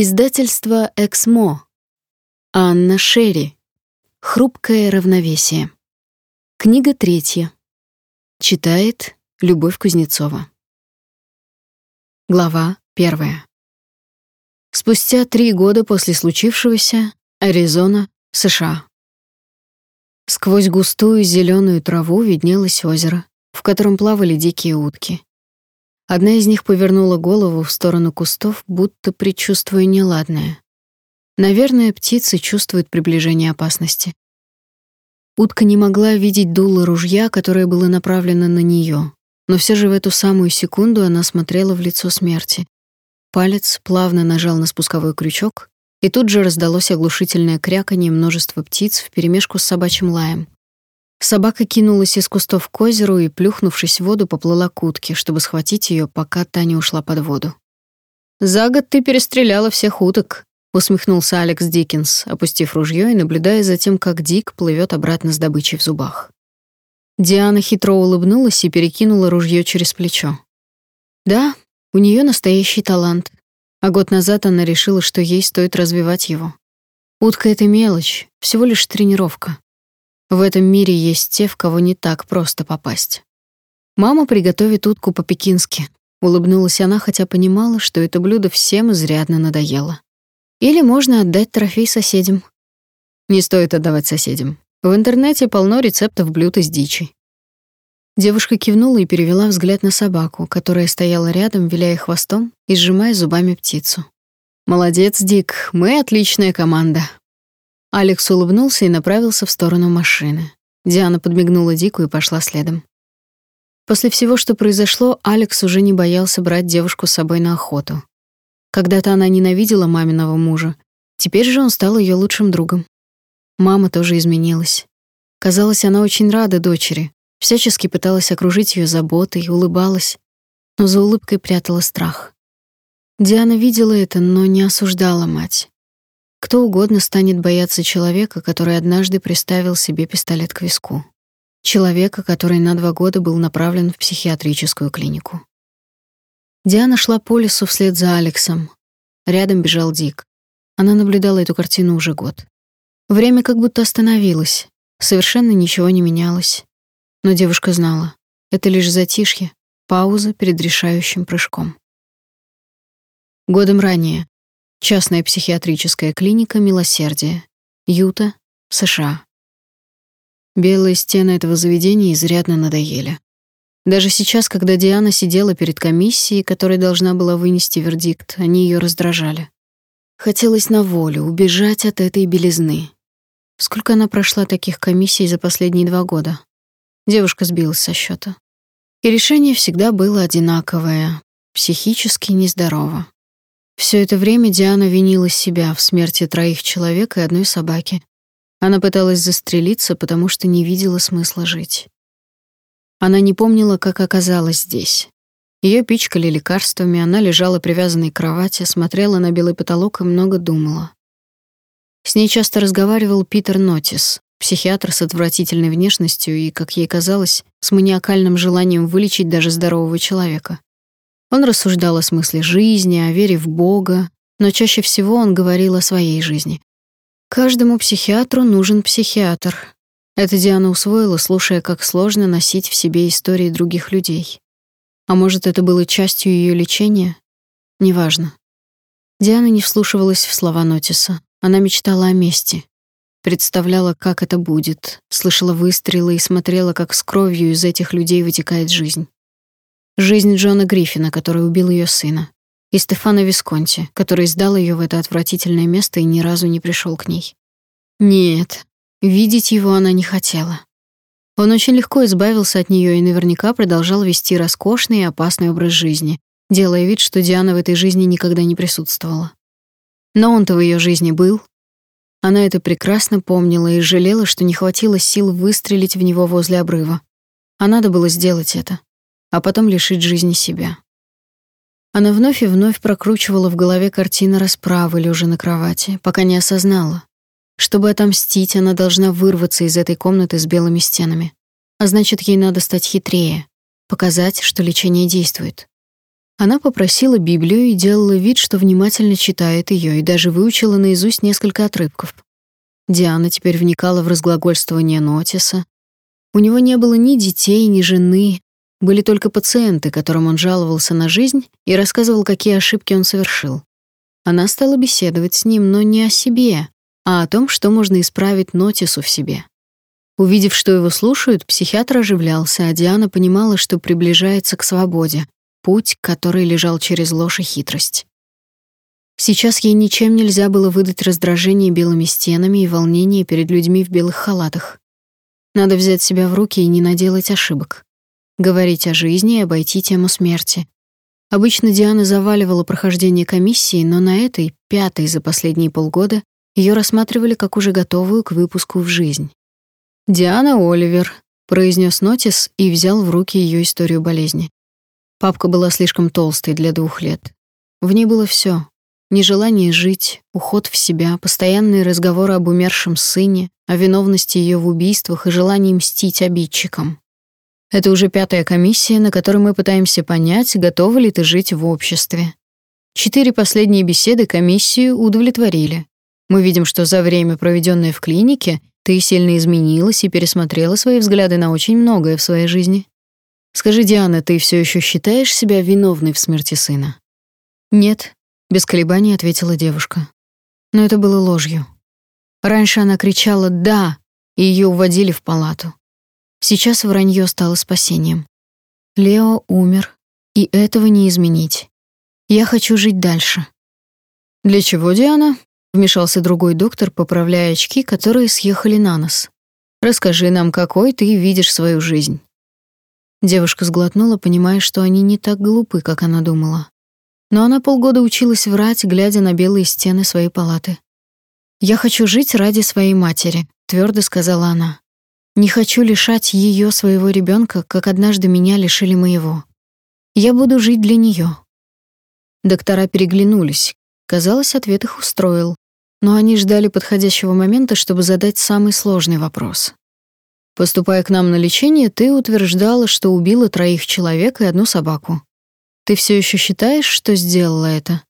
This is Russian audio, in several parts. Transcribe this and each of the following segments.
Издательство «Эксмо». Анна Шерри. «Хрупкое равновесие». Книга третья. Читает Любовь Кузнецова. Глава первая. Спустя три года после случившегося, Аризона, США. Сквозь густую зеленую траву виднелось озеро, в котором плавали дикие утки. Одна из них повернула голову в сторону кустов, будто предчувствуя неладное. Наверное, птицы чувствуют приближение опасности. Утка не могла видеть дуло ружья, которое было направлено на нее, но все же в эту самую секунду она смотрела в лицо смерти. Палец плавно нажал на спусковой крючок, и тут же раздалось оглушительное кряканье множества птиц вперемешку с собачьим лаем. Собака кинулась из кустов к озеру и, плюхнувшись в воду, поплыла к утке, чтобы схватить ее, пока та не ушла под воду. «За год ты перестреляла всех уток», — усмехнулся Алекс Диккенс, опустив ружье и наблюдая за тем, как Дик плывет обратно с добычей в зубах. Диана хитро улыбнулась и перекинула ружье через плечо. Да, у нее настоящий талант. А год назад она решила, что ей стоит развивать его. Утка — это мелочь, всего лишь тренировка. В этом мире есть те, в кого не так просто попасть. Мама приготовит утку по-пекински. Улыбнулась она, хотя понимала, что это блюдо всем изрядно надоело. Или можно отдать трофей соседям. Не стоит отдавать соседям. В интернете полно рецептов блюд из дичи. Девушка кивнула и перевела взгляд на собаку, которая стояла рядом, виляя хвостом и сжимая зубами птицу. «Молодец, Дик, мы отличная команда. Алекс улыбнулся и направился в сторону машины. Диана подмигнула Дику и пошла следом. После всего, что произошло, Алекс уже не боялся брать девушку с собой на охоту. Когда-то она ненавидела маминого мужа, теперь же он стал ее лучшим другом. Мама тоже изменилась. Казалось, она очень рада дочери, всячески пыталась окружить ее заботой, улыбалась, но за улыбкой прятала страх. Диана видела это, но не осуждала мать. Кто угодно станет бояться человека, который однажды приставил себе пистолет к виску. Человека, который на два года был направлен в психиатрическую клинику. Диана шла по лесу вслед за Алексом. Рядом бежал Дик. Она наблюдала эту картину уже год. Время как будто остановилось. Совершенно ничего не менялось. Но девушка знала, это лишь затишье, пауза перед решающим прыжком. Годом ранее, Частная психиатрическая клиника Милосердия. Юта, США. Белые стены этого заведения изрядно надоели. Даже сейчас, когда Диана сидела перед комиссией, которая должна была вынести вердикт, они ее раздражали. Хотелось на волю, убежать от этой белизны. Сколько она прошла таких комиссий за последние два года? Девушка сбилась со счета. И решение всегда было одинаковое — психически нездорово. Все это время Диана винила себя в смерти троих человек и одной собаки. Она пыталась застрелиться, потому что не видела смысла жить. Она не помнила, как оказалась здесь. Ее пичкали лекарствами, она лежала привязанной к кровати, смотрела на белый потолок и много думала. С ней часто разговаривал Питер Нотис, психиатр с отвратительной внешностью и, как ей казалось, с маниакальным желанием вылечить даже здорового человека. Он рассуждал о смысле жизни, о вере в Бога, но чаще всего он говорил о своей жизни. Каждому психиатру нужен психиатр. Это Диана усвоила, слушая, как сложно носить в себе истории других людей. А может, это было частью ее лечения? Неважно. Диана не вслушивалась в слова Нотиса. Она мечтала о мести. Представляла, как это будет, слышала выстрелы и смотрела, как с кровью из этих людей вытекает жизнь. Жизнь Джона Гриффина, который убил ее сына, и Стефана Висконти, который сдал ее в это отвратительное место и ни разу не пришел к ней. Нет, видеть его она не хотела. Он очень легко избавился от нее и наверняка продолжал вести роскошный и опасный образ жизни, делая вид, что Диана в этой жизни никогда не присутствовала. Но он-то в ее жизни был. Она это прекрасно помнила и жалела, что не хватило сил выстрелить в него возле обрыва. А надо было сделать это а потом лишить жизни себя. Она вновь и вновь прокручивала в голове картины расправы, лежа на кровати, пока не осознала. Чтобы отомстить, она должна вырваться из этой комнаты с белыми стенами. А значит, ей надо стать хитрее, показать, что лечение действует. Она попросила Библию и делала вид, что внимательно читает ее, и даже выучила наизусть несколько отрывков. Диана теперь вникала в разглагольствование Нотиса. У него не было ни детей, ни жены, были только пациенты, которым он жаловался на жизнь и рассказывал, какие ошибки он совершил. Она стала беседовать с ним, но не о себе, а о том, что можно исправить Нотису в себе. Увидев, что его слушают, психиатр оживлялся, а Диана понимала, что приближается к свободе, путь, который лежал через ложь и хитрость. Сейчас ей ничем нельзя было выдать раздражение белыми стенами и волнение перед людьми в белых халатах. Надо взять себя в руки и не наделать ошибок. Говорить о жизни и обойти тему смерти. Обычно Диана заваливала прохождение комиссии, но на этой, пятой за последние полгода, ее рассматривали как уже готовую к выпуску в жизнь. «Диана Оливер», — произнес Нотис и взял в руки ее историю болезни. Папка была слишком толстой для двух лет. В ней было все: Нежелание жить, уход в себя, постоянные разговоры об умершем сыне, о виновности ее в убийствах и желании мстить обидчикам. Это уже пятая комиссия, на которой мы пытаемся понять, готова ли ты жить в обществе. Четыре последние беседы комиссию удовлетворили. Мы видим, что за время, проведенное в клинике, ты сильно изменилась и пересмотрела свои взгляды на очень многое в своей жизни. Скажи, Диана, ты все еще считаешь себя виновной в смерти сына? Нет, без колебаний ответила девушка. Но это было ложью. Раньше она кричала «да», и ее уводили в палату. Сейчас вранье стало спасением. Лео умер, и этого не изменить. Я хочу жить дальше. Для чего, Диана? Вмешался другой доктор, поправляя очки, которые съехали на нос. Расскажи нам, какой ты видишь свою жизнь. Девушка сглотнула, понимая, что они не так глупы, как она думала. Но она полгода училась врать, глядя на белые стены своей палаты. «Я хочу жить ради своей матери», — твердо сказала она. Не хочу лишать ее своего ребенка, как однажды меня лишили моего. Я буду жить для нее. Доктора переглянулись. Казалось, ответ их устроил, но они ждали подходящего момента, чтобы задать самый сложный вопрос. Поступая к нам на лечение, ты утверждала, что убила троих человек и одну собаку. Ты все еще считаешь, что сделала это?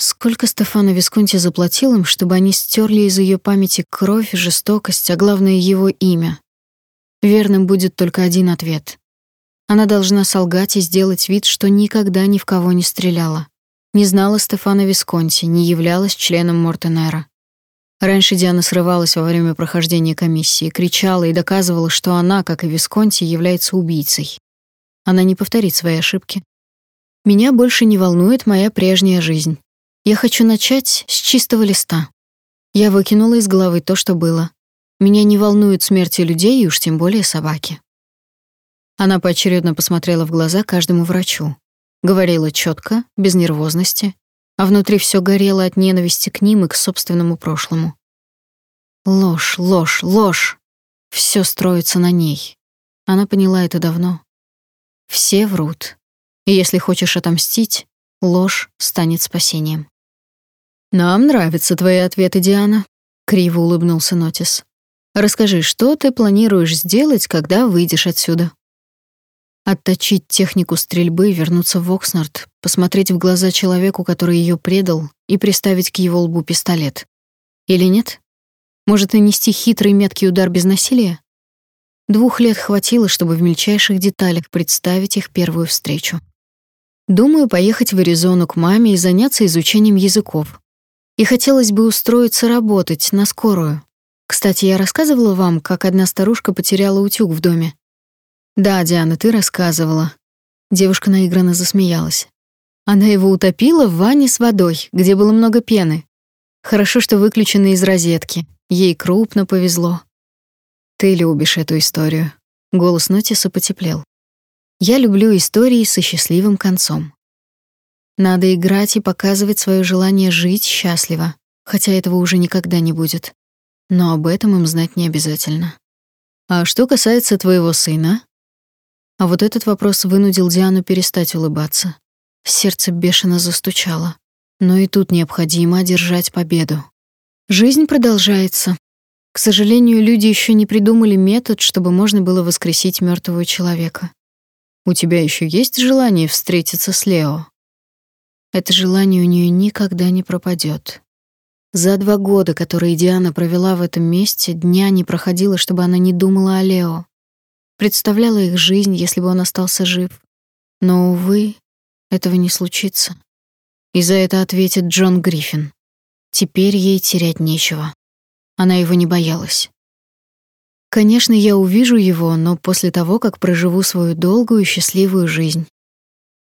Сколько Стефано Висконти заплатил им, чтобы они стерли из ее памяти кровь, жестокость, а главное его имя? Верным будет только один ответ. Она должна солгать и сделать вид, что никогда ни в кого не стреляла. Не знала Стефано Висконти, не являлась членом Мортенера. Раньше Диана срывалась во время прохождения комиссии, кричала и доказывала, что она, как и Висконти, является убийцей. Она не повторит свои ошибки. Меня больше не волнует моя прежняя жизнь. Я хочу начать с чистого листа. Я выкинула из головы то, что было. Меня не волнуют смерти людей и уж тем более собаки. Она поочередно посмотрела в глаза каждому врачу. Говорила четко, без нервозности, а внутри все горело от ненависти к ним и к собственному прошлому. Ложь, ложь, ложь. Все строится на ней. Она поняла это давно. Все врут. И если хочешь отомстить, ложь станет спасением. Нам нравятся твои ответы, Диана, криво улыбнулся Нотис. Расскажи, что ты планируешь сделать, когда выйдешь отсюда? Отточить технику стрельбы, вернуться в Окснард, посмотреть в глаза человеку, который ее предал, и приставить к его лбу пистолет. Или нет? Может, нанести хитрый меткий удар без насилия? Двух лет хватило, чтобы в мельчайших деталях представить их первую встречу. Думаю поехать в Аризону к маме и заняться изучением языков. И хотелось бы устроиться работать на скорую. Кстати, я рассказывала вам, как одна старушка потеряла утюг в доме. Да, Диана, ты рассказывала. Девушка наигранно засмеялась. Она его утопила в ванне с водой, где было много пены. Хорошо, что выключена из розетки. Ей крупно повезло. Ты любишь эту историю. Голос Нотиса потеплел. Я люблю истории со счастливым концом. Надо играть и показывать свое желание жить счастливо, хотя этого уже никогда не будет. Но об этом им знать не обязательно. А что касается твоего сына? А вот этот вопрос вынудил Диану перестать улыбаться. Сердце бешено застучало. Но и тут необходимо одержать победу. Жизнь продолжается. К сожалению, люди еще не придумали метод, чтобы можно было воскресить мертвого человека. У тебя еще есть желание встретиться с Лео? Это желание у нее никогда не пропадет. За два года, которые Диана провела в этом месте, дня не проходило, чтобы она не думала о Лео. Представляла их жизнь, если бы он остался жив. Но, увы, этого не случится. И за это ответит Джон Гриффин. Теперь ей терять нечего. Она его не боялась. Конечно, я увижу его, но после того, как проживу свою долгую счастливую жизнь.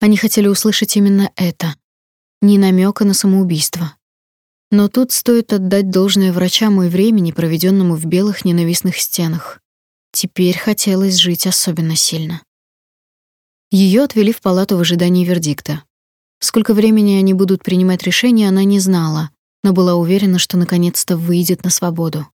Они хотели услышать именно это. Ни намека на самоубийство. Но тут стоит отдать должное врачам и времени, проведенному в белых ненавистных стенах. Теперь хотелось жить особенно сильно. Ее отвели в палату в ожидании вердикта. Сколько времени они будут принимать решение, она не знала, но была уверена, что наконец-то выйдет на свободу.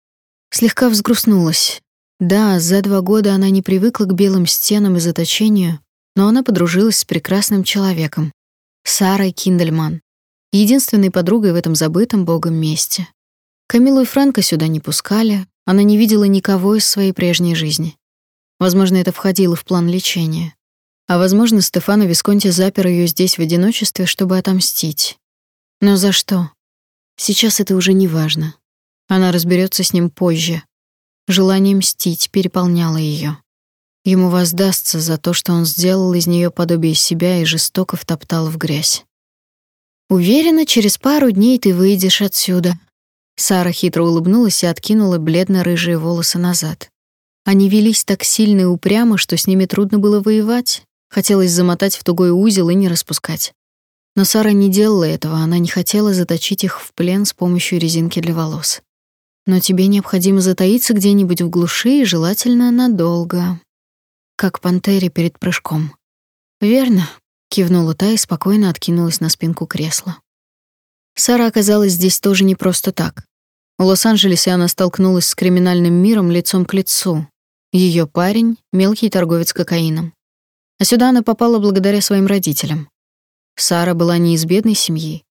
Слегка взгрустнулась. Да, за два года она не привыкла к белым стенам и заточению, но она подружилась с прекрасным человеком, Сарой Киндельман, единственной подругой в этом забытом богом месте. Камилу и Франка сюда не пускали, она не видела никого из своей прежней жизни. Возможно, это входило в план лечения. А возможно, Стефано Висконти запер ее здесь в одиночестве, чтобы отомстить. Но за что? Сейчас это уже не важно. Она разберется с ним позже. Желание мстить переполняло ее. Ему воздастся за то, что он сделал из нее подобие себя и жестоко втоптал в грязь. Уверена, через пару дней ты выйдешь отсюда. Сара хитро улыбнулась и откинула бледно-рыжие волосы назад. Они велись так сильно и упрямо, что с ними трудно было воевать. Хотелось замотать в тугой узел и не распускать. Но Сара не делала этого, она не хотела заточить их в плен с помощью резинки для волос. Но тебе необходимо затаиться где-нибудь в глуши и желательно надолго, как пантере перед прыжком. Верно, кивнула та и спокойно откинулась на спинку кресла. Сара оказалась здесь тоже не просто так. В Лос-Анджелесе она столкнулась с криминальным миром лицом к лицу. Ее парень мелкий торговец кокаином. А сюда она попала благодаря своим родителям. Сара была не из бедной семьи.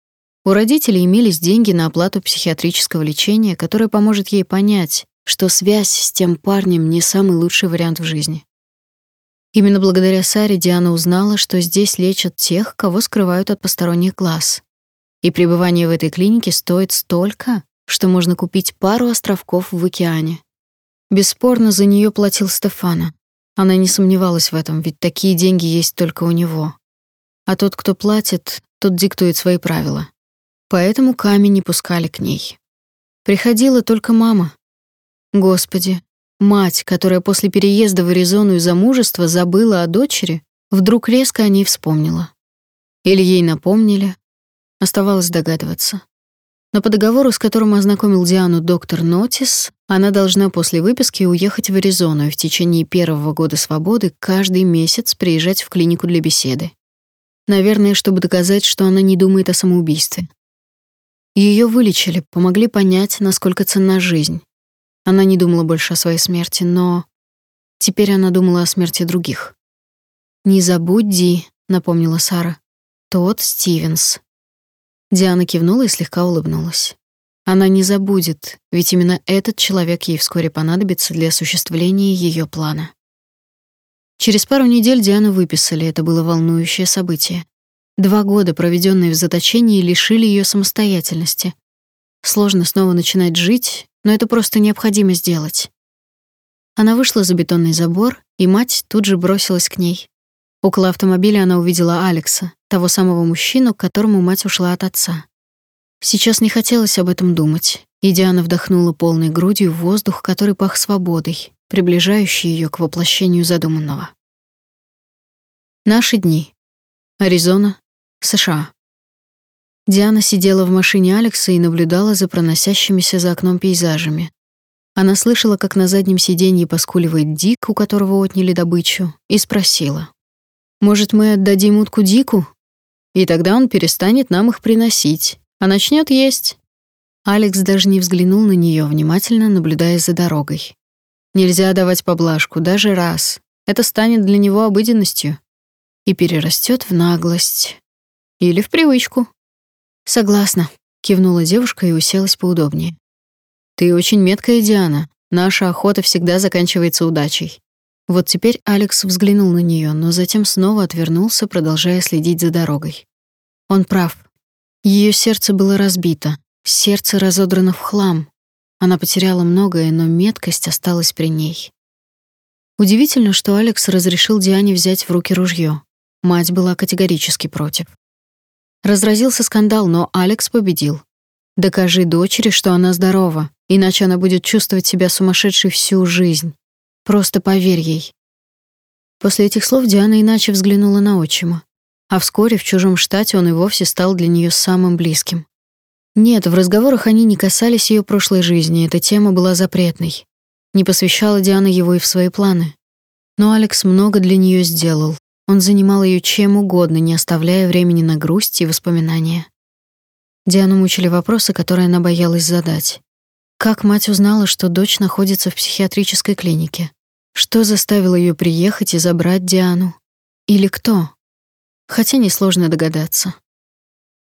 У родителей имелись деньги на оплату психиатрического лечения, которое поможет ей понять, что связь с тем парнем не самый лучший вариант в жизни. Именно благодаря Саре Диана узнала, что здесь лечат тех, кого скрывают от посторонних глаз. И пребывание в этой клинике стоит столько, что можно купить пару островков в океане. Бесспорно, за нее платил Стефана. Она не сомневалась в этом, ведь такие деньги есть только у него. А тот, кто платит, тот диктует свои правила. Поэтому камень не пускали к ней. Приходила только мама. Господи, Мать, которая после переезда в Аризону и замужества забыла о дочери, вдруг резко о ней вспомнила. Или ей напомнили. Оставалось догадываться. Но по договору, с которым ознакомил Диану доктор Нотис, она должна после выписки уехать в Аризону и в течение первого года свободы каждый месяц приезжать в клинику для беседы. Наверное, чтобы доказать, что она не думает о самоубийстве. Ее вылечили, помогли понять, насколько ценна жизнь, она не думала больше о своей смерти, но теперь она думала о смерти других. «Не забудь, Ди», — напомнила Сара. «Тот Стивенс». Диана кивнула и слегка улыбнулась. Она не забудет, ведь именно этот человек ей вскоре понадобится для осуществления ее плана. Через пару недель Диану выписали, это было волнующее событие. Два года, проведенные в заточении, лишили ее самостоятельности. Сложно снова начинать жить, но это просто необходимо сделать. Она вышла за бетонный забор, и мать тут же бросилась к ней. Около автомобиля она увидела Алекса, того самого мужчину, к которому мать ушла от отца. Сейчас не хотелось об этом думать, и Диана вдохнула полной грудью воздух, который пах свободой, приближающий ее к воплощению задуманного. Наши дни. Аризона, США. Диана сидела в машине Алекса и наблюдала за проносящимися за окном пейзажами. Она слышала, как на заднем сиденье поскуливает Дик, у которого отняли добычу, и спросила. «Может, мы отдадим утку Дику? И тогда он перестанет нам их приносить, а начнет есть». Алекс даже не взглянул на нее, внимательно наблюдая за дорогой. Нельзя давать поблажку, даже раз. Это станет для него обыденностью. И перерастет в наглость. Или в привычку. Согласна, кивнула девушка и уселась поудобнее. Ты очень меткая, Диана. Наша охота всегда заканчивается удачей. Вот теперь Алекс взглянул на нее, но затем снова отвернулся, продолжая следить за дорогой. Он прав. Ее сердце было разбито, сердце разодрано в хлам. Она потеряла многое, но меткость осталась при ней. Удивительно, что Алекс разрешил Диане взять в руки ружье. Мать была категорически против. Разразился скандал, но Алекс победил. Докажи дочери, что она здорова, иначе она будет чувствовать себя сумасшедшей всю жизнь. Просто поверь ей. После этих слов Диана иначе взглянула на отчима. А вскоре в чужом штате он и вовсе стал для нее самым близким. Нет, в разговорах они не касались ее прошлой жизни, эта тема была запретной. Не посвящала Диана его и в свои планы. Но Алекс много для нее сделал. Он занимал ее чем угодно, не оставляя времени на грусть и воспоминания. Диану мучили вопросы, которые она боялась задать. Как мать узнала, что дочь находится в психиатрической клинике? Что заставило ее приехать и забрать Диану? Или кто? Хотя несложно догадаться.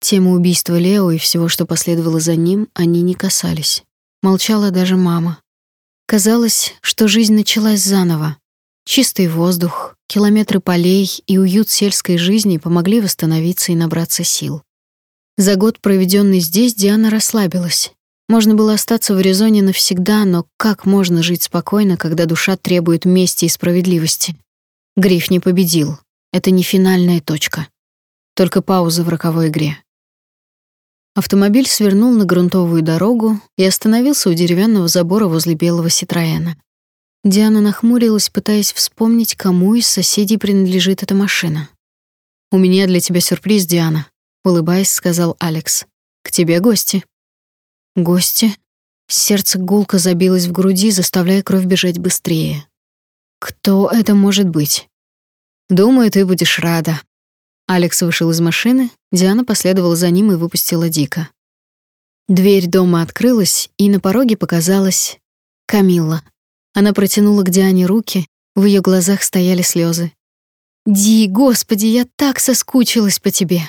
Тему убийства Лео и всего, что последовало за ним, они не касались. Молчала даже мама. Казалось, что жизнь началась заново. Чистый воздух, километры полей и уют сельской жизни помогли восстановиться и набраться сил. За год, проведенный здесь, Диана расслабилась. Можно было остаться в Аризоне навсегда, но как можно жить спокойно, когда душа требует мести и справедливости? Гриф не победил. Это не финальная точка. Только пауза в роковой игре. Автомобиль свернул на грунтовую дорогу и остановился у деревянного забора возле белого Ситроэна. Диана нахмурилась, пытаясь вспомнить, кому из соседей принадлежит эта машина. «У меня для тебя сюрприз, Диана», — улыбаясь, сказал Алекс. «К тебе гости». Гости. Сердце гулко забилось в груди, заставляя кровь бежать быстрее. Кто это может быть? Думаю, ты будешь рада. Алекс вышел из машины, Диана последовала за ним и выпустила Дика. Дверь дома открылась, и на пороге показалась Камилла. Она протянула к Диане руки, в ее глазах стояли слезы. «Ди, господи, я так соскучилась по тебе!»